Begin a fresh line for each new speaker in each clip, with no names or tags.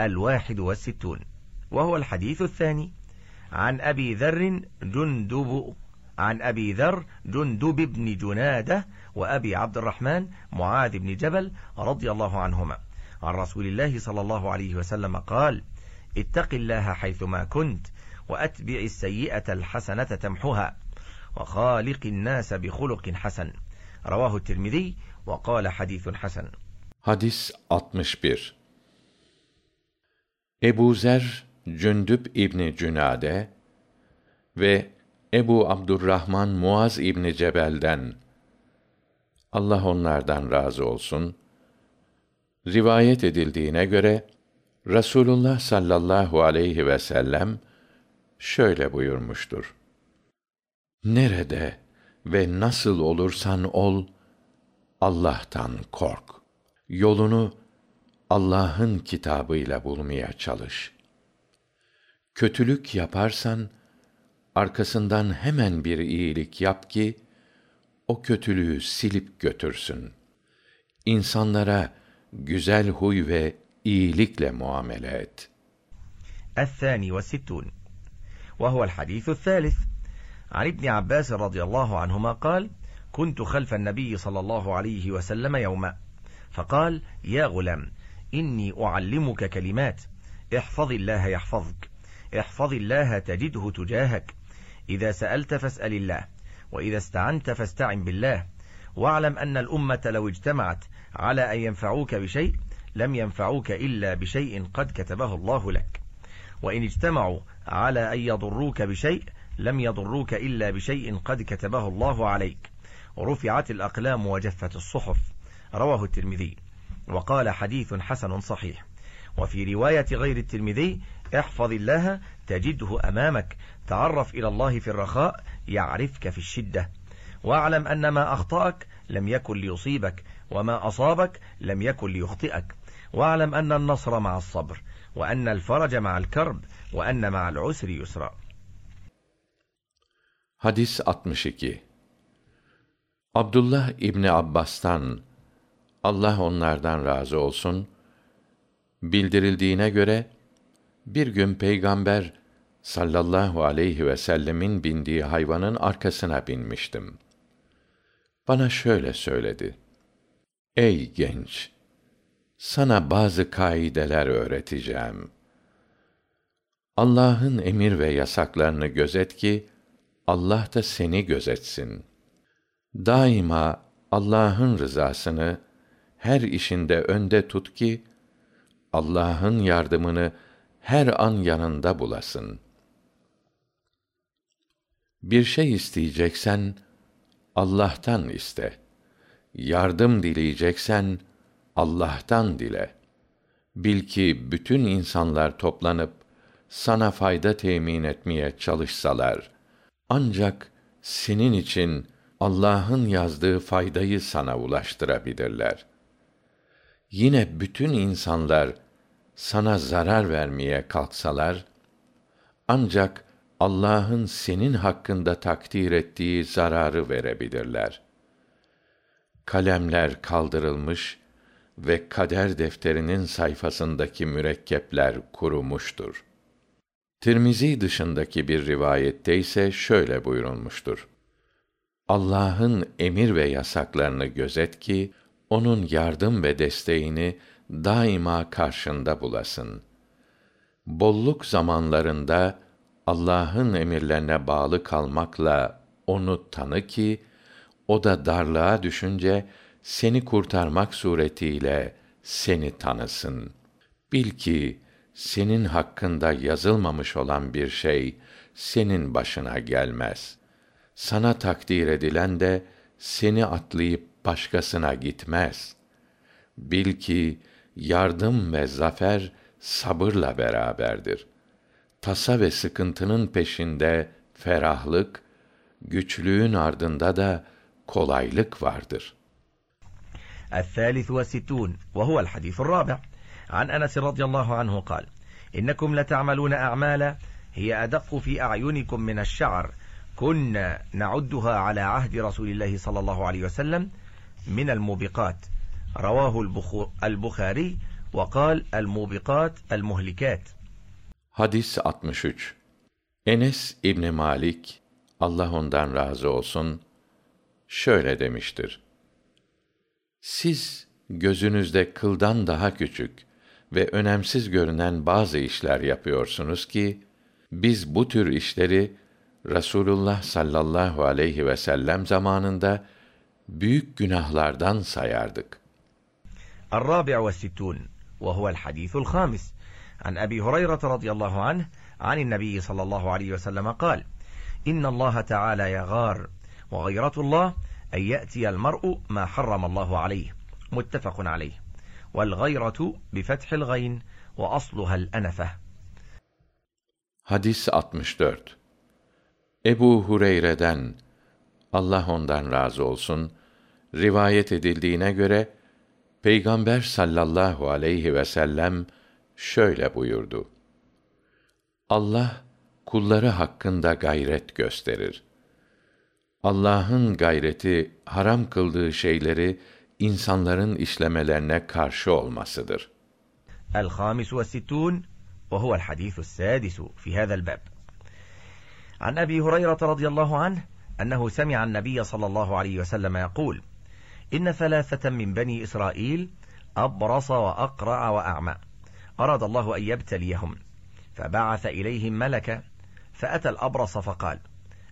الواحد والستون وهو الحديث الثاني عن أبي ذر جندب عن أبي ذر جندب بن جنادة وأبي عبد الرحمن معاذ بن جبل رضي الله عنهما عن رسول الله صلى الله عليه وسلم قال اتق الله حيثما كنت وأتبع السيئة الحسنة تمحها وخالق الناس بخلق حسن رواه الترمذي وقال حديث حسن
حديث 61 Ebuzer Cündüb İbni Cünade ve Ebu Abdurrahman Muaz İbni Cebel'den Allah onlardan razı olsun rivayet edildiğine göre Rasulullah sallallahu aleyhi ve sellem şöyle buyurmuştur. Nerede ve nasıl olursan ol Allah'tan kork. Yolunu Allah'ın kitabıyla bulmaya çalış. Kötülük yaparsan arkasından hemen bir iyilik yap ki o kötülüğü silip götürsün. İnsanlara güzel huy ve iyilikle muamele et.
الثاني والستون وهو الحديث الثالث عن ابن عباس رضي الله عنهما قال كنت خلف النبي صلى الله عليه وسلم يوما فقال يا غلام إني أعلمك كلمات احفظ الله يحفظك احفظ الله تجده تجاهك إذا سألت فاسأل الله وإذا استعنت فاستعن بالله واعلم أن الأمة لو اجتمعت على أن ينفعوك بشيء لم ينفعوك إلا بشيء قد كتبه الله لك وإن اجتمعوا على أن يضروك بشيء لم يضروك إلا بشيء قد كتبه الله عليك رفعت الأقلام وجفت الصحف رواه الترمذي وقال حديث حسن صحيح وفي رواية غير التلمذي احفظ الله تجده أمامك تعرف إلى الله في الرخاء يعرفك في الشدة واعلم أن ما أخطأك لم يكن ليصيبك وما أصابك لم يكن ليخطئك واعلم أن النصر مع الصبر وأن الفرج مع الكرب وأن مع العسر يسرا
حديث 62 Abdullah İbni عباستان Allah onlardan razı olsun. Bildirildiğine göre bir gün peygamber sallallahu aleyhi ve sellemin bindiği hayvanın arkasına binmiştim. Bana şöyle söyledi: Ey genç, sana bazı kaideler öğreteceğim. Allah'ın emir ve yasaklarını gözet ki Allah da seni gözetsin. Daima Allah'ın rızasını her işinde önde tut ki Allah'ın yardımını her an yanında bulasın. Bir şey isteyeceksen Allah'tan iste. Yardım dileyeceksen Allah'tan dile. Bil ki bütün insanlar toplanıp sana fayda temin etmeye çalışsalar ancak senin için Allah'ın yazdığı faydayı sana ulaştırabilirler yine bütün insanlar sana zarar vermeye kalksalar ancak allah'ın senin hakkında takdir ettiği zararı verebilirler kalemler kaldırılmış ve kader defterinin sayfasındaki mürekkepler kurumuştur tirmizi dışındaki bir rivayette ise şöyle buyurulmuştur allah'ın emir ve yasaklarını gözet ki onun yardım ve desteğini daima karşında bulasın. Bolluk zamanlarında Allah'ın emirlerine bağlı kalmakla onu tanı ki o da darlığa düşünce seni kurtarmak suretiyle seni tanısın. Bil ki senin hakkında yazılmamış olan bir şey senin başına gelmez. Sana takdir edilen de seni atlayıp başkasına gitmez bil ki yardım ve zafer sabırla beraberdir tasa ve sıkıntının peşinde ferahlık güçlüğün ardında da kolaylık vardır
الثالث والستون وهو الحديث الرابع عن أنس رضي الله عنه قال إنكم لتعملون أعمالا هي أدق في أعينكم من الشعر كنا نعدها على عهد رسول الله صلى الله عليه وسلم من الموبقات رواه البخاري وقال الموبقات المهلكات
Hadis 63 Enes İbni Malik, Allah ondan razı olsun, şöyle demiştir. Siz gözünüzde kıldan daha küçük ve önemsiz görünen bazı işler yapıyorsunuz ki, biz bu tür işleri Rasulullah sallallahu aleyhi ve sellem zamanında büyük günahlardan sayardık.
الرابع والستون وهو الحديث الخامس عن أبي هريرة رضي الله عنه عن النبي صلى الله عليه وسلم قال إن الله تعالى يغار وغيرة الله أن يأتي المرء ما حرم الله عليه متفق عليه والغيرة بفتح الغين وأصلها الأنفة
Hadis 64 Ebu Hureyre'den الله ondan razı olsun rivayet edildiğine göre Peygamber sallallahu aleyhi ve sellem şöyle buyurdu: Allah kulları hakkında gayret gösterir. Allah'ın gayreti haram kıldığı şeyleri insanların işlemelerine karşı olmasıdır.
El-Hamis ve Sittun ve huvel hadis السادس في هذا الباب. عن أبي هريرة رضي الله عنه أنه سمع النبي صلى الله عليه وسلم يقول: إن ثلاثة من بني إسرائيل أبرص وأقرع وأعمى أراد الله أن يبتليهم فبعث إليهم ملك فأتى الأبرص فقال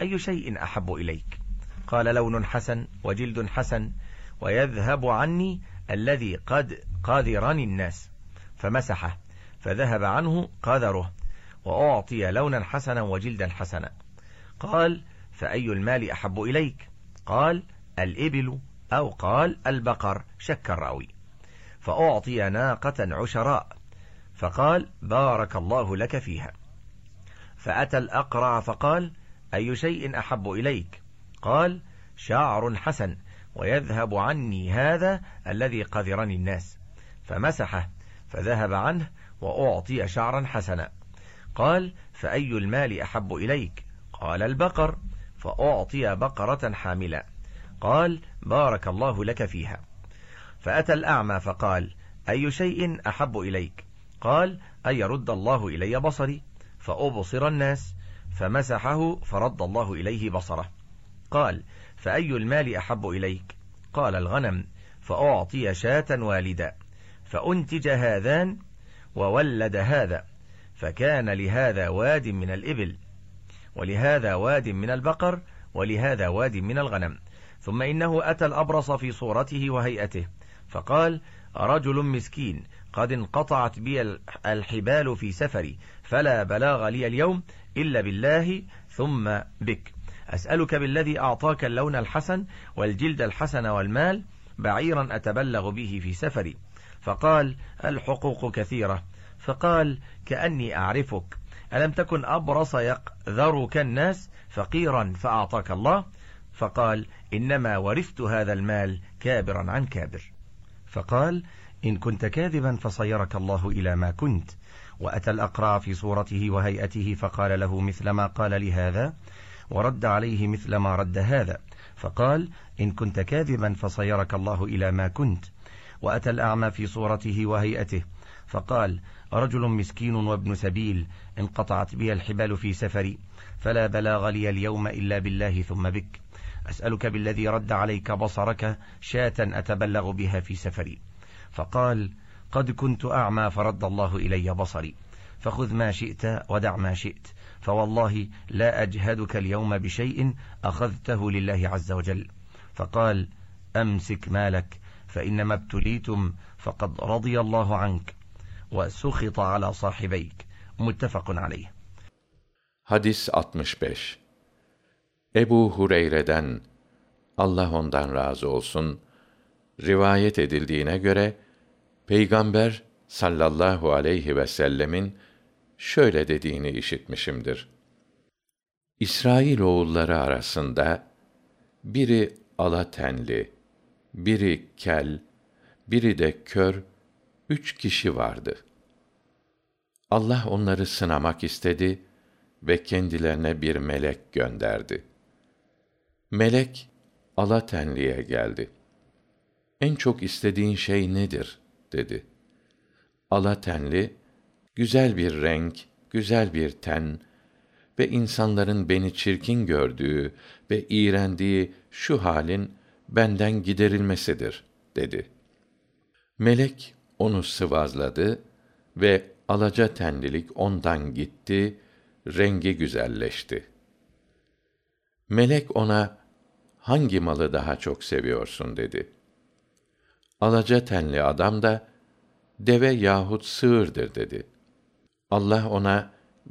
أي شيء أحب إليك قال لون حسن وجلد حسن ويذهب عني الذي قد قاذرني الناس فمسحه فذهب عنه قذره وأعطي لونا حسنا وجلدا حسنا قال فأي المال أحب إليك قال الإبل أو قال البقر شك الراوي فأعطي ناقة عشراء فقال بارك الله لك فيها فأتى الأقرع فقال أي شيء أحب إليك قال شعر حسن ويذهب عني هذا الذي قذرني الناس فمسحه فذهب عنه وأعطي شعرا حسنا قال فأي المال أحب إليك قال البقر فأعطي بقرة حاملة قال بارك الله لك فيها فأتى الأعمى فقال أي شيء أحب إليك قال أن يرد الله إلي بصري فأبصر الناس فمسحه فرد الله إليه بصره قال فأي المال أحب إليك قال الغنم فأعطي شاة والدا فأنتج هذان وولد هذا فكان لهذا واد من الإبل ولهذا واد من البقر ولهذا واد من الغنم ثم إنه أتى الأبرص في صورته وهيئته فقال رجل مسكين قد انقطعت بي الحبال في سفري فلا بلاغ لي اليوم إلا بالله ثم بك أسألك بالذي أعطاك اللون الحسن والجلد الحسن والمال بعيرا أتبلغ به في سفري فقال الحقوق كثيرة فقال كأني أعرفك ألم تكن أبرص يقذرك الناس فقيرا فأعطاك الله فقال إنما ورثت هذا المال كابرا عن كابر فقال إن كنت كاذبا فصيرك الله إلى ما كنت وأتى الأقرع في صورته وهيئته فقال له مثل ما قال لهذا ورد عليه مثل ما رد هذا فقال إن كنت كاذبا فصيرك الله إلى ما كنت وأتى الأعمى في صورته وهيئته فقال رجل مسكين وابن سبيل انقطعت بي الحبال في سفري فلا بلاغ لي اليوم إلا بالله ثم بك أسألك بالذي رد عليك بصرك شاة أتبلغ بها في سفري فقال قد كنت أعمى فرد الله إلي بصري فخذ ما شئت ودع ما شئت فوالله لا أجهدك اليوم بشيء أخذته لله عز وجل فقال أمسك مالك فإنما ابتليتم فقد رضي الله عنك وسخط على صاحبيك متفق عليه
Hadis 65 Ebu Hureyre'den Allah ondan razı olsun rivayet edildiğine göre Peygamber sallallahu aleyhi ve sellemin şöyle dediğini işitmişimdir. İsrail oğulları arasında biri ala tenli, biri kel, biri de kör üç kişi vardı. Allah onları sınamak istedi ve kendilerine bir melek gönderdi. Melek ala tenliye geldi. En çok istediğin şey nedir? dedi. ala tenli güzel bir renk, güzel bir ten ve insanların beni çirkin gördüğü ve iğrendiği şu halin benden giderilmesidir, dedi. Melek onu sıvazladı ve alaca tenlilik ondan gitti, rengi güzelleşti.'' Melek ona, hangi malı daha çok seviyorsun dedi. Alaca tenli adam da, deve yahut sığırdır dedi. Allah ona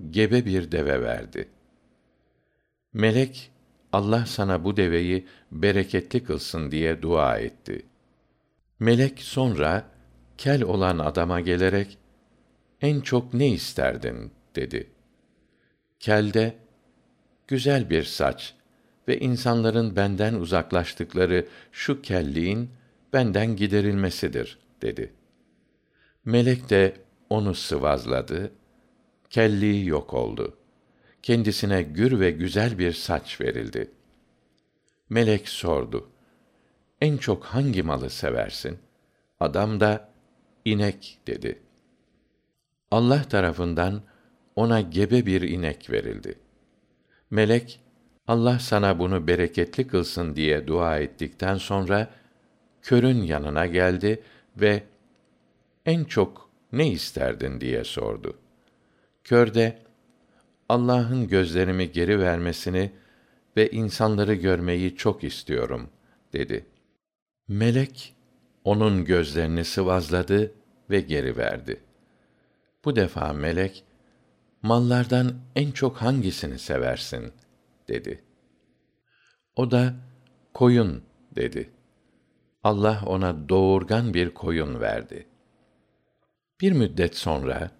gebe bir deve verdi. Melek, Allah sana bu deveyi bereketli kılsın diye dua etti. Melek sonra kel olan adama gelerek en çok ne isterdin dedi. kelde güzel bir saç, ve insanların benden uzaklaştıkları şu kelliğin benden giderilmesidir dedi melek de onu sıvazladı kelliği yok oldu kendisine gür ve güzel bir saç verildi melek sordu en çok hangi malı seversin adam da inek dedi allah tarafından ona gebe bir inek verildi melek allah sana bunu bereketli kılsın diye dua ettikten sonra körün yanına geldi ve en çok ne isterdin diye sordu kör de allah'ın gözlerimi geri vermesini ve insanları görmeyi çok istiyorum dedi melek o'nun gözlerini sıvazladı ve geri verdi bu defa melek mallardan en çok hangisini seversin dedi. O da koyun dedi. Allah ona doğurgan bir koyun verdi. Bir müddet sonra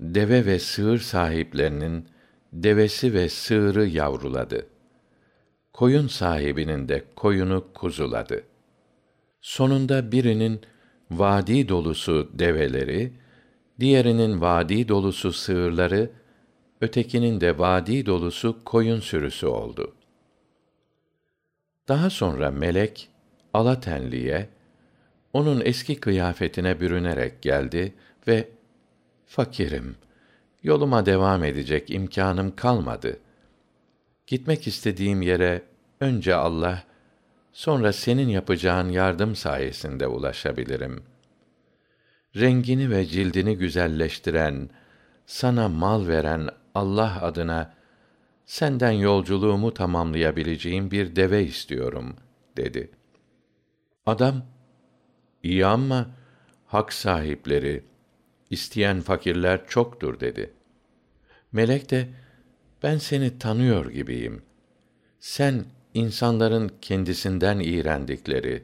deve ve sığır sahiplerinin devesi ve sığırı yavruladı. Koyun sahibinin de koyunu kuzuladı. Sonunda birinin vadi dolusu develeri, diğerinin vadi dolusu sığırları ötekinin de vadi dolusu koyun sürüsü oldu daha sonra melek alatenliye o'nun eski kıyafetine bürünerek geldi ve fakirim yoluma devam edecek imkanım kalmadı gitmek istediğim yere önce allah sonra senin yapacağın yardım sayesinde ulaşabilirim rengini ve cildini güzelleştiren sana mal veren Allah adına senden yolculuğumu tamamlayabileceğim bir deve istiyorum dedi adam iyi ama hak sahipleri isteyen fakirler çoktur dedi melek de ben seni tanıyor gibiyim sen insanların kendisinden iğrendikleri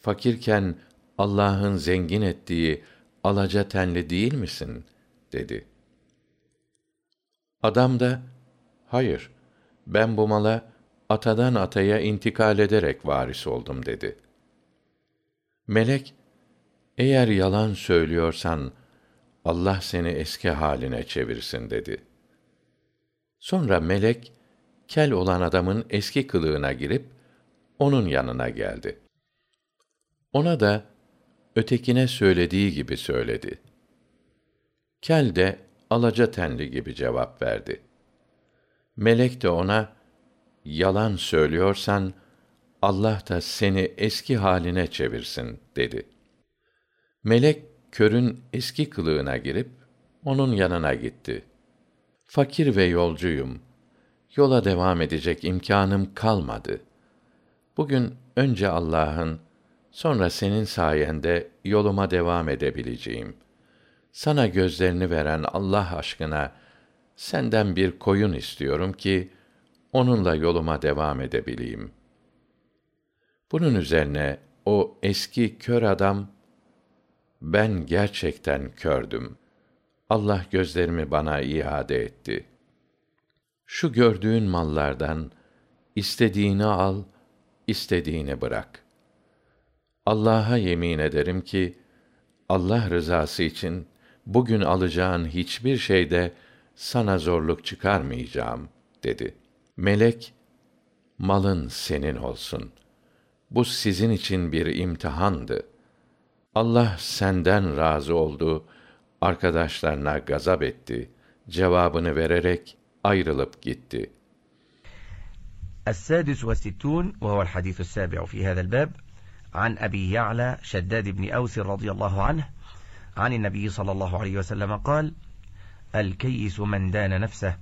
fakirken allah'ın zengin ettiği alaca tenli değil misin dedi Adam da hayır ben bu mala atadan ataya intikal ederek varis oldum dedi. Melek eğer yalan söylüyorsan Allah seni eski haline çevirsin dedi. Sonra melek kel olan adamın eski kılığına girip onun yanına geldi. Ona da ötekine söylediği gibi söyledi. Kel de alaca tenli gibi cevap verdi melek de ona yalan söylüyorsan allah da seni eski haline çevirsin dedi melek körün eski kılığına girip o'nun yanına gitti fakir ve yolcuyum yola devam edecek imkânım kalmadı bugün önce allah'ın sonra senin sayende yoluma devam edebileceğim sana gözlerini veren allah aşkına senden bir koyun istiyorum ki onunla yoluma devam edebileyim bunun üzerine o eski kör adam ben gerçekten kördüm allah gözlerimi bana iade etti şu gördüğün mallardan istediğini al istediğini bırak allah'a yemin ederim ki allah rızası için bugün alacağın hiçbir şeyde sana zorluk çıkarmayacağım dedi melek malın senin olsun bu sizin için bir imtihandı allah senden razı oldu arkadaşlarına gazap etti cevabını vererek ayrılıp gitti
السادس والستون وهو الحديث السابع في هذا الباب عن أبي يعلى شداد بن أوس رضي الله عنه عن النبي صلى الله عليه وسلم قال الكيس من دان نفسه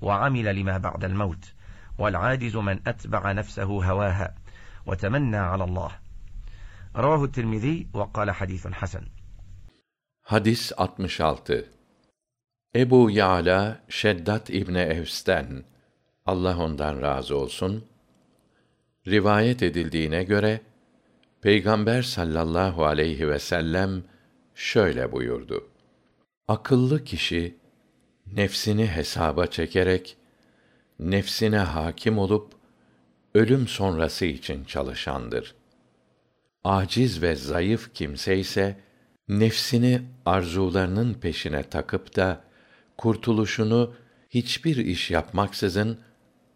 وعمل لما بعد الموت والعاجز من أتبع نفسه هواها وتمنى على الله رواه الترمذي وقال حديث حسن
Hadis 66 ابو Ya'la Şeddat ابن Evs'ten الله ondan razı olsun rivayet edildiğine göre Peygamber sallallahu aleyhi ve sellem şöyle buyurdu akıllı kişi nefsini hesaba çekerek nefsine hakim olup ölüm sonrası için çalışandır aciz ve zayıf kimse ise nefsini arzularının peşine takıp da kurtuluşunu hiçbir iş yapmaksızın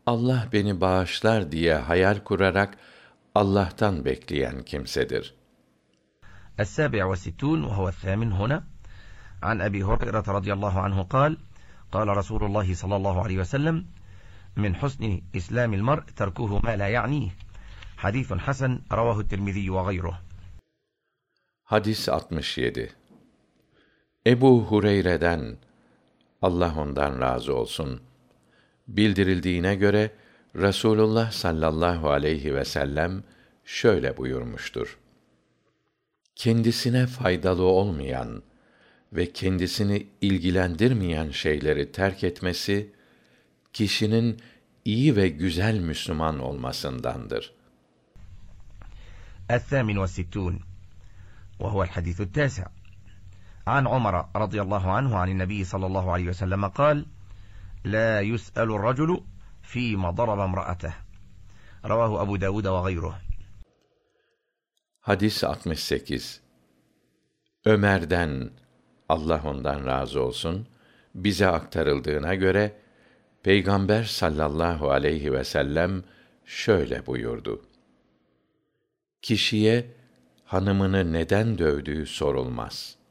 allah beni bağışlar diye hayal kurarak allah'tan bekleyen kimsedir
السابع والستون وهو الثامن هنا عن أبي هريرة رضي الله عنه قال قال رسول الله صلى الله عليه وسلم من حسن إسلام المرء تركه ما لا يعنيه حديث حسن رواه الترمذي وغيره
Hadis 67 Ebu Hureyre'den Allah ondan razı olsun bildirildiğine göre Resulullah sallallahu aleyhi ve sellem şöyle buyurmuştur kendisine faydalı olmayan ve kendisini ilgilendirmeyen şeyleri terk etmesi kişinin iyi ve güzel müslüman olmasındandır
وهو الحديث التاسع عن عمر رضي الله عنه عن النبي صلى الله عليه وسلم قال لا يسأل الرجل فيما ضرب امرأته رواه أبو داود وغيره
Hadis 68 Ömer'den Allah ondan razı olsun bize aktarıldığına göre Peygamber sallallahu aleyhi ve sellem şöyle buyurdu. Kişiye hanımını neden dövdüğü sorulmaz.